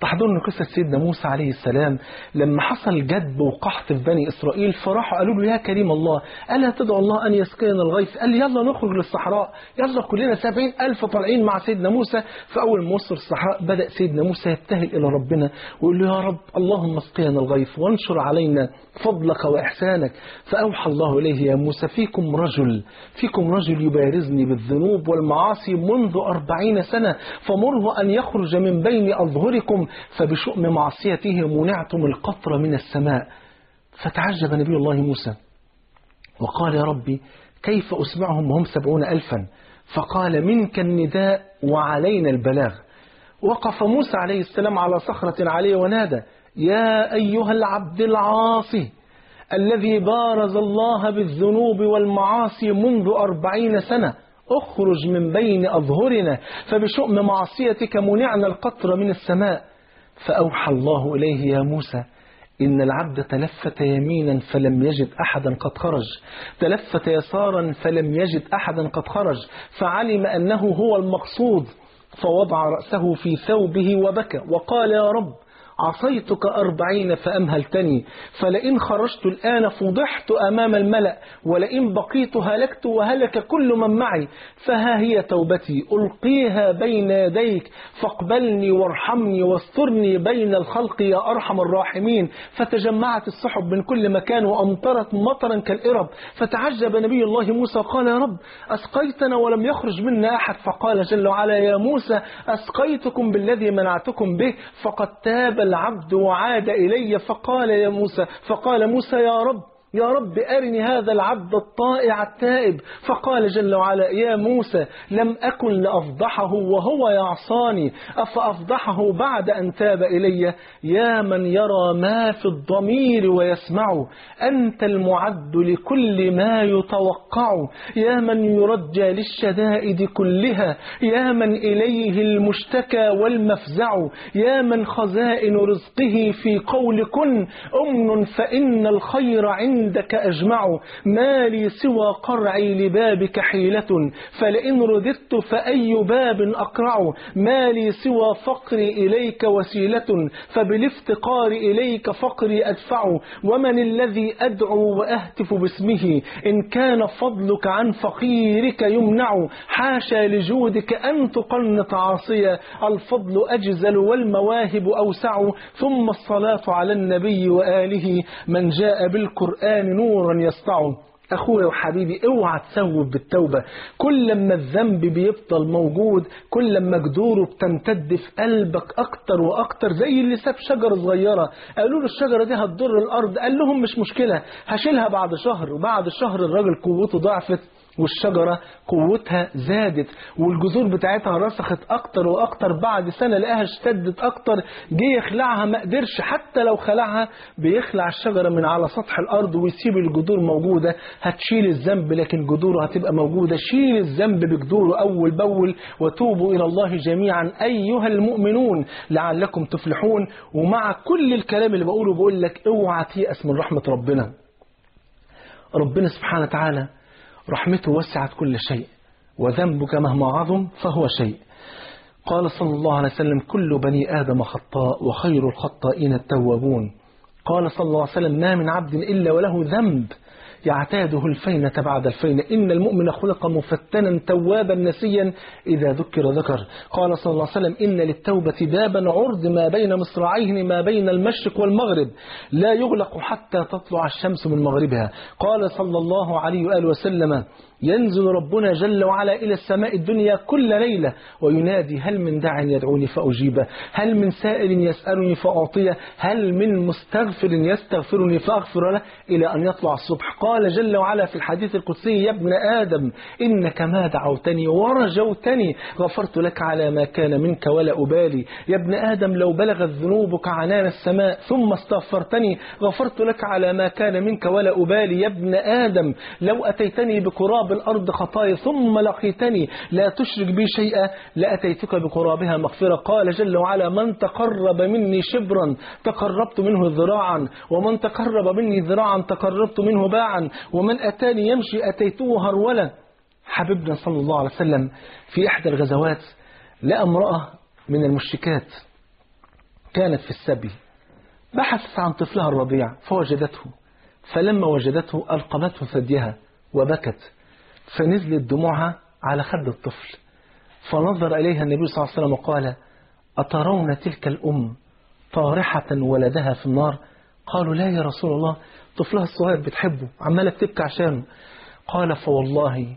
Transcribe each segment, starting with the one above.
تحضرنا قصة سيدنا موسى عليه السلام لما حصل جدب وقحط في بني إسرائيل فراحوا قالوا له يا كريم الله ألا تدعو الله أن يسقينا الغيث؟ قال يلا نخرج للصحراء. يلا كلنا سبعين ألف طالعين مع سيدنا موسى. فأول ما وصل الصحراء بدأ سيدنا موسى يبتهل إلى ربنا ويقول له يا رب اللهم اسقينا الغيث وانشر علينا فضلك وإحسانك. فأوحى الله إليه يا موسى فيكم رجل فيكم رجل يبارزني بالذنوب والمعاصي منذ أربعين سنة فمره أن يخرج من بين أظهركم فبشؤم معصيته منعتم القطر من السماء. فتعجب نبي الله موسى وقال يا ربي كيف أسمعهم وهم سبعون ألفا؟ فقال منك النداء وعلينا البلاغ. وقف موسى عليه السلام على صخرة عليه ونادى يا أيها العبد العاصي الذي بارز الله بالذنوب والمعاصي منذ أربعين سنة اخرج من بين أظهرنا فبشؤم معصيتك منعنا القطر من السماء. فأوحى الله إليه يا موسى إن العبد تلفت يمينا فلم يجد أحدا قد خرج. تلفت يسارا فلم يجد أحدا قد خرج. فعلم أنه هو المقصود فوضع رأسه في ثوبه وبكى وقال يا رب عصيتك أربعين فأمهلتني فلئن خرجت الآن فضحت أمام الملأ ولئن بقيت هلكت وهلك كل من معي فها هي توبتي ألقيها بين يديك فاقبلني وارحمني واسترني بين الخلق يا أرحم الراحمين. فتجمعت السحب من كل مكان وأمطرت مطرا كالإرب. فتعجب نبي الله موسى قال يا رب أسقيتنا ولم يخرج منا أحد؟ فقال جل وعلا يا موسى أسقيتكم بالذي منعتكم به فقد تاب العبد وعاد إلي فقال يا موسى فقال موسى يا رب يا رب أرني هذا العبد الطائع التائب. فقال جل وعلا يا موسى لم أكن لأفضحه وهو يعصاني. أفأفضحه بعد أن تاب إلي؟ يا من يرى ما في الضمير ويسمع أنت المعد لكل ما يتوقع. يا من يرجى للشدائد كلها يا من إليه المشتكى والمفزع. يا من خزائن رزقه في قول كن. أمن فإن الخير عند عندك أجمع ما لي سوى قرعي لبابك حيلة فلئن رددت فأي باب أقرع؟ ما لي سوى فقري إليك وسيلة فبالافتقار إليك فقري أدفع. ومن الذي أدعو وأهتف باسمه؟ إن كان فضلك عن فقيرك يمنع. حاشا لجودك أن تقنط عاصية الفضل أجزل والمواهب أوسع. ثم الصلاة على النبي وآله. من جاء بالقرآن القرآن نورا يسطع أخويا وحبيبي اوعى تسوب بالتوبة. كل ما الذنب بيفضل موجود كل ما جذوره بتمتد في قلبك أكتر وأكتر زي اللي ساب شجرة صغيرة. قالوا له الشجرة دي هتضر الأرض. قال لهم مش مشكلة هشيلها بعد شهر. وبعد شهر الراجل قوته ضعفت. والشجرة قوتها زادت والجذور بتاعتها رسخت أكتر وأكتر بعد سنة لقاها اشتدت أكتر جه يخلعها ما قدرش حتى لو خلعها بيخلع الشجرة من على سطح الأرض ويسيب الجذور موجودة هتشيل الذنب لكن جذوره هتبقى موجودة. شيل الذنب بجذوره أول بأول وتوبوا إلى الله جميعا أيها المؤمنون لعلكم تفلحون. ومع كل الكلام اللي بقوله بقول لك أوعى تيأس من رحمة ربنا. ربنا سبحانه وتعالى رحمته وسعت كل شيء وذنبك مهما عظم فهو شيء. قال صلى الله عليه وسلم كل بني آدم خطاء وخير الخطائين التوابون. قال صلى الله عليه وسلم ما من عبد إلا وله ذنب. يعتاده الفينة بعد الفينة. إن المؤمن خلق مفتنا توابا نسيا إذا ذكر ذكر. قال صلى الله عليه وسلم إن للتوبة بابا عرض ما بين مصراعيه ما بين المشرق والمغرب. لا يغلق حتى تطلع الشمس من مغربها. قال صلى الله عليه وآله وسلم ينزل ربنا جل وعلا إلى السماء الدنيا كل ليلة وينادي هل من داع يدعوني فأجيبه هل من سائل يسألني فأعطيه؟ هل من مستغفر يستغفرني فأغفر له؟ إلى أن يطلع الصبح. قال قال جل وعلا في الحديث القدسي يا ابن آدم إنك ما دعوتني ورجوتني غفرت لك على ما كان منك ولا أبالي. يا ابن آدم لو بلغت ذنوبك عنان السماء ثم استغفرتني غفرت لك على ما كان منك ولا أبالي. يا ابن آدم لو أتيتني بقراب الأرض خطايا ثم لقيتني لا تشرك بي شيئا. لأتيتك بقرابها مغفرة. قال جل وعلا من تقرب مني شبرا تقربت منه ذراعا ومن تقرب مني ذراعا تقربت منه باعا. ومن أتاني يمشي أتيته هرولا حبيبنا صلى الله عليه وسلم في إحدى الغزوات لأ امرأة من المشركات كانت في السبي. بحثت عن طفلها الرضيع فوجدته. فلما وجدته ألقمته ثديها وبكت. فنزلت دموعها على خد الطفل. فنظر إليها النبي صلى الله عليه وسلم وقال أترون تلك الأم طارحة ولدها في النار؟ قالوا لا يا رسول الله طفلها الصغير بتحبه عمالة بتبكي عشانه. قال فوالله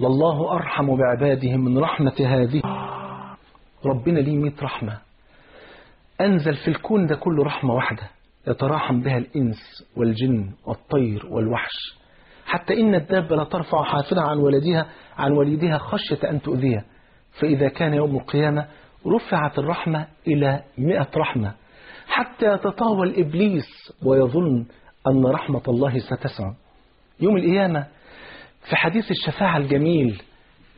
لله أرحم بعباده من رحمة هذه. ربنا ليه ميت رحمة؟ أنزل في الكون ده كله رحمة واحدة يتراحم بها الإنس والجن والطير والوحش. حتى إن الدابة لا ترفع حافظها عن ولدها عن وليدها خشية أن تؤذيه فإذا كان يوم القيامة رفعت الرحمة إلى مئة رحمة. حتى يتطاول إبليس ويظن أن رحمة الله ستسع يوم القيامة في حديث الشفاعة الجميل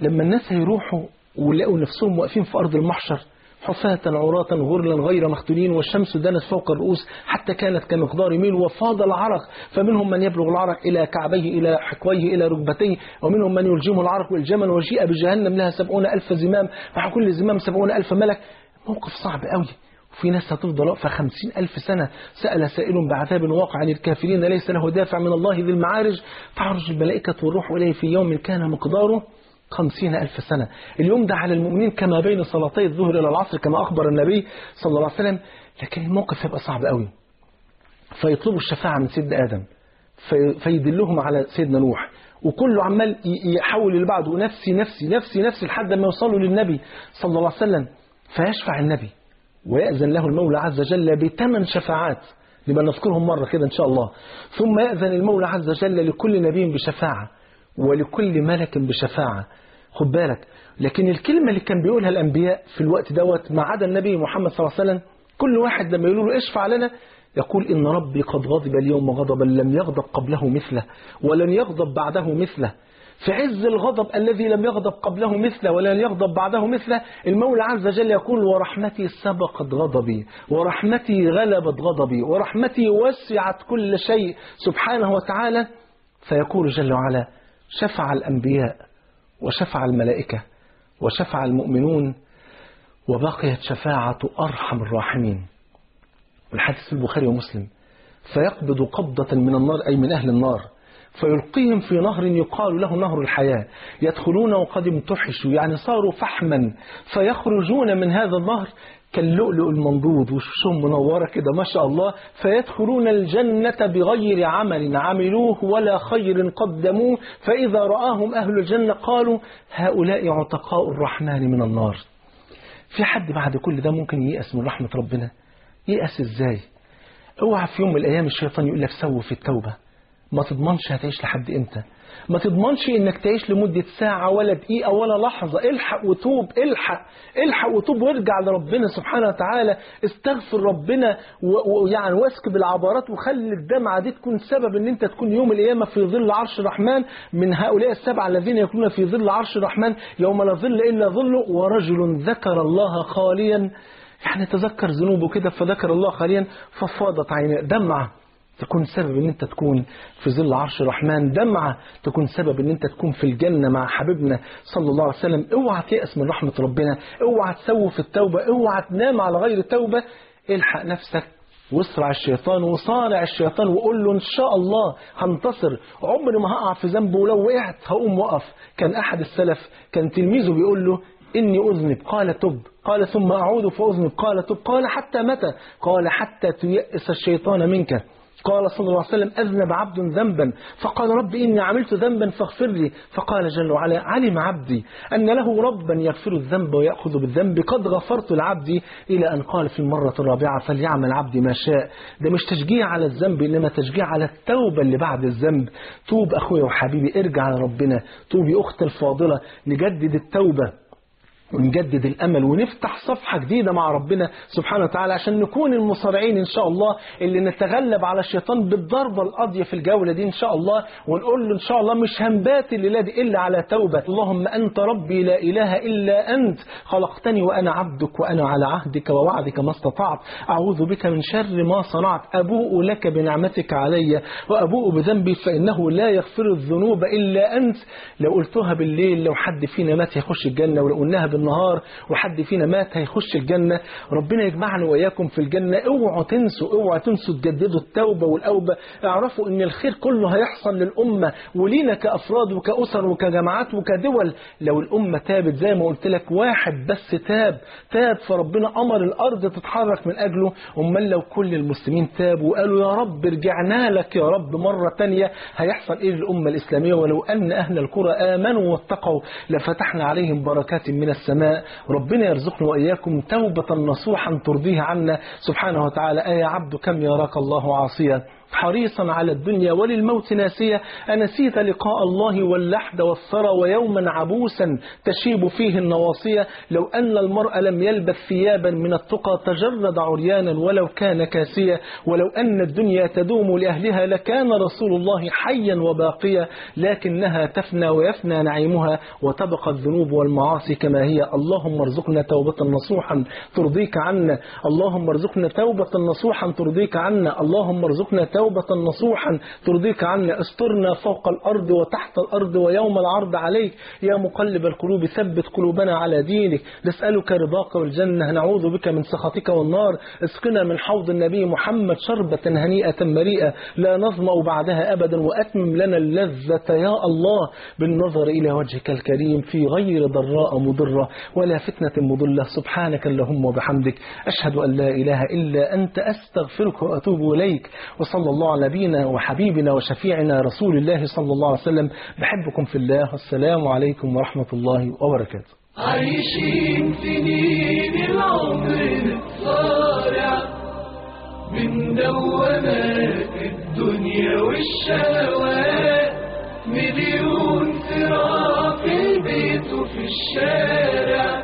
لما الناس هيروحوا ولقوا نفسهم واقفين في أرض المحشر حفاة عراة غرلا غير مختلين والشمس دنت فوق الرؤوس حتى كانت كمقدار ميل وفاض العرق. فمنهم من يبلغ العرق إلى كعبيه إلى حكويه إلى ركبتيه ومنهم من يلجم العرق والجمل وجيء بجهنم لها سبعون ألف زمام فحكل كل زمام سبعون ألف ملك. موقف صعب قوي في ناس هتفضل واقفه 50000 سنة سأل سائل بعذاب واقع للكافرين ليس له دافع من الله ذي المعارج. تعرج الملائكة والروح إليه في يوم كان مقداره خمسين ألف سنة. اليوم ده على المؤمنين كما بين صلاتي الظهر إلى العصر كما أخبر النبي صلى الله عليه وسلم. لكن الموقف هيبقى صعب قوي. فيطلبوا الشفاعة من سيدنا آدم. فيدلهم على سيدنا نوح. وكله عمال يحول اللي بعده نفسي نفسي نفسي نفسي لحد ما يوصلوا للنبي صلى الله عليه وسلم. فيشفع النبي. ويأذن له المولى عز وجل بثمن شفاعات. لمن نذكرهم مرة كده إن شاء الله. ثم يأذن المولى عز وجل لكل نبي بشفاعة ولكل ملك بشفاعة. خد بالك. لكن الكلمة اللي كان بيقولها الأنبياء في الوقت دوت ما عدا النبي محمد صلى الله عليه وسلم كل واحد لما يقولوا له اشفع لنا يقول إن ربي قد غضب اليوم غضبا لم يغضب قبله مثله ولن يغضب بعده مثله. في عز الغضب الذي لم يغضب قبله مثله ولا يغضب بعده مثله. المولى عز وجل يقول ورحمتي سبقت غضبي ورحمتي غلبت غضبي ورحمتي وسعت كل شيء. سبحانه وتعالى فيقول جل وعلا شفع الأنبياء وشفع الملائكة وشفع المؤمنون وبقيت شفاعة أرحم الراحمين. الحديث البخاري ومسلم فيقبض قبضة من النار أي من أهل النار. فيلقيهم في نهر يقال له نهر الحياة. يدخلون وقد امتحشوا يعني صاروا فحما. فيخرجون من هذا النهر كاللؤلؤ المنضود. وشوشهم منورة كده؟ ما شاء الله. فيدخلون الجنة بغير عمل. عملوه ولا خير قدموه. فإذا رآهم أهل الجنة قالوا هؤلاء عتقاء الرحمن من النار. في حد بعد كل ده ممكن ييأس من رحمة ربنا؟ ييأس إزاي؟ اوعى في يوم من الأيام الشيطان يقول لك سوف في التوبة. ما تضمنش هتعيش لحد إمتى؟ ما تضمنش إنك تعيش لمدة ساعة ولا دقيقة ولا لحظة؟ إلحق وتوب إلحق إلحق وتوب وارجع لربنا سبحانه وتعالى. استغفر ربنا ويعني واسك بالعبارات وخلي الدمعة دي تكون سبب إن أنت تكون يوم القيامة في ظل عرش الرحمن. من هؤلاء السبعة الذين يكونون في ظل عرش الرحمن يوم لا ظل إلا ظله ورجل ذكر الله خاليا. يعني تذكر ذنوبه كده فذكر الله خاليا ففاضت عيناه دمعة. تكون سبب إن أنت تكون في ظل عرش الرحمن دمعة تكون سبب إن أنت تكون في الجنة مع حبيبنا صلى الله عليه وسلم. اوعى تيأس من رحمة ربنا اوعى تسوف التوبة اوعى تنام على غير التوبة. الحق نفسك واسرع الشيطان وصارع الشيطان وقول له إن شاء الله هنتصر. عمري ما هقع في ذنبه ولو وقعت هقوم وقف كان أحد السلف كان تلميذه بيقول له إني أذنب. قال تب. قال ثم أعود فأذنب. قال تب. قال حتى متى؟ قال حتى تيأس الشيطان منك. قال صلى الله عليه وسلم أذنب عبد ذنبا فقال رب إني عملت ذنبا فاغفر لي. فقال جل وعلا علم عبدي أن له ربا يغفر الذنب ويأخذ بالذنب قد غفرت العبد إلى أن قال في المرة الرابعة فليعمل عبدي ما شاء. ده مش تشجيع على الذنب إنما تشجيع على التوبة اللي بعد الذنب. توب أخويا وحبيبي ارجع لربنا. توب أخت الفاضلة نجدد التوبة. ونجدد الأمل ونفتح صفحة جديدة مع ربنا سبحانه وتعالى عشان نكون المصارعين إن شاء الله اللي نتغلب على الشيطان بالضربة القاضية في الجولة دي إن شاء الله ونقول له إن شاء الله مش هنبات الليلة دي إلا على توبة. اللهم أنت ربي لا إله إلا أنت خلقتني وأنا عبدك وأنا على عهدك ووعدك ما استطعت. أعوذ بك من شر ما صنعت أبوء لك بنعمتك علي وأبوء بذنبي فإنه لا يغفر الذنوب إلا أنت. لو قلتها بالليل لو حد فينا مات يخش الجنة ولو قلناها النهار وحد فينا مات هيخش الجنة. ربنا يجمعنا وإياكم في الجنة. اوعوا تنسوا اوعوا تنسوا تجددوا التوبة والأوبة. اعرفوا إن الخير كله هيحصل للأمة ولينا كأفراد وكأسر وكجماعات وكدول. لو الأمة تابت زي ما قلت لك واحد بس تاب تاب فربنا أمر الأرض تتحرك من أجله. أمال لو كل المسلمين تابوا وقالوا يا رب رجعنا لك يا رب مرة تانية هيحصل إيه للأمة الإسلامية؟ ولو أن أهل الكرة آمنوا واتقوا لفتحنا عليهم بركات من السماء. السماء. ربنا يرزقنا وإياكم توبة نصوحا ترضيه عنا. سبحانه وتعالى. أي عبد كم يراك الله عاصيا؟ حريصا على الدنيا وللموت ناسية. أنسيت لقاء الله واللحد والثرى ويوما عبوسا تشيب فيه النواصية. لو أن المرء لم يلبث ثيابا من التقى تجرد عريانا ولو كان كاسيا ولو أن الدنيا تدوم لأهلها لكان رسول الله حيا وباقيا لكنها تفنى ويفنى نعيمها. وتبقى الذنوب والمعاصي كما هي. اللهم ارزقنا توبة نصوحا ترضيك عنا. اللهم ارزقنا توبة نصوحا ترضيك عنا. اللهم ارزقنا توبة توبة نصوحا ترضيك عنا استرنا فوق الأرض وتحت الأرض ويوم العرض عليك. يا مقلب القلوب ثبت قلوبنا على دينك. نسألك رضاك والجنة. نعوذ بك من سخطك والنار. اسقنا من حوض النبي محمد شربة هنيئة مريئة لا نظمأ بعدها أبدا وأتمم لنا اللذة. يا الله بالنظر إلى وجهك الكريم في غير ضراء مضرة ولا فتنة مضلة. سبحانك اللهم وبحمدك. أشهد أن لا إله إلا أنت. أستغفرك وأتوب إليك. وصلى الله على نبينا وحبيبنا وشفيعنا رسول الله صلى الله عليه وسلم. بحبكم في الله. السلام عليكم ورحمة الله وبركاته. عايشين سنين العمر نتصارع من دوامات الدنيا والشهوات مليون صراع في البيت وفي الشارع.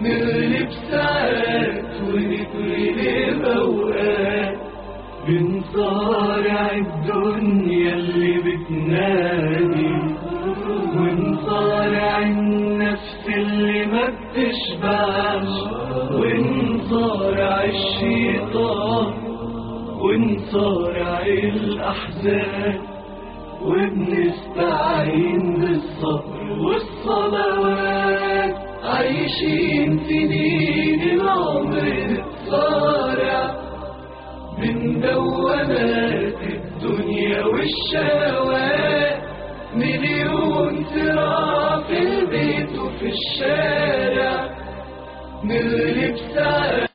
نغلب ساعات ونتغلب اوقات بنصارع الدنيا اللي بتنادي ونصارع النفس اللي ما بتشبعش ونصارع الشيطان ونصارع الأحزان وبنستعين بالصبر والصلوات عايشين في دين العمر صار ومات الدنيا والشهوات مليون صراع في البيت وفي الشارع نغلب ساعات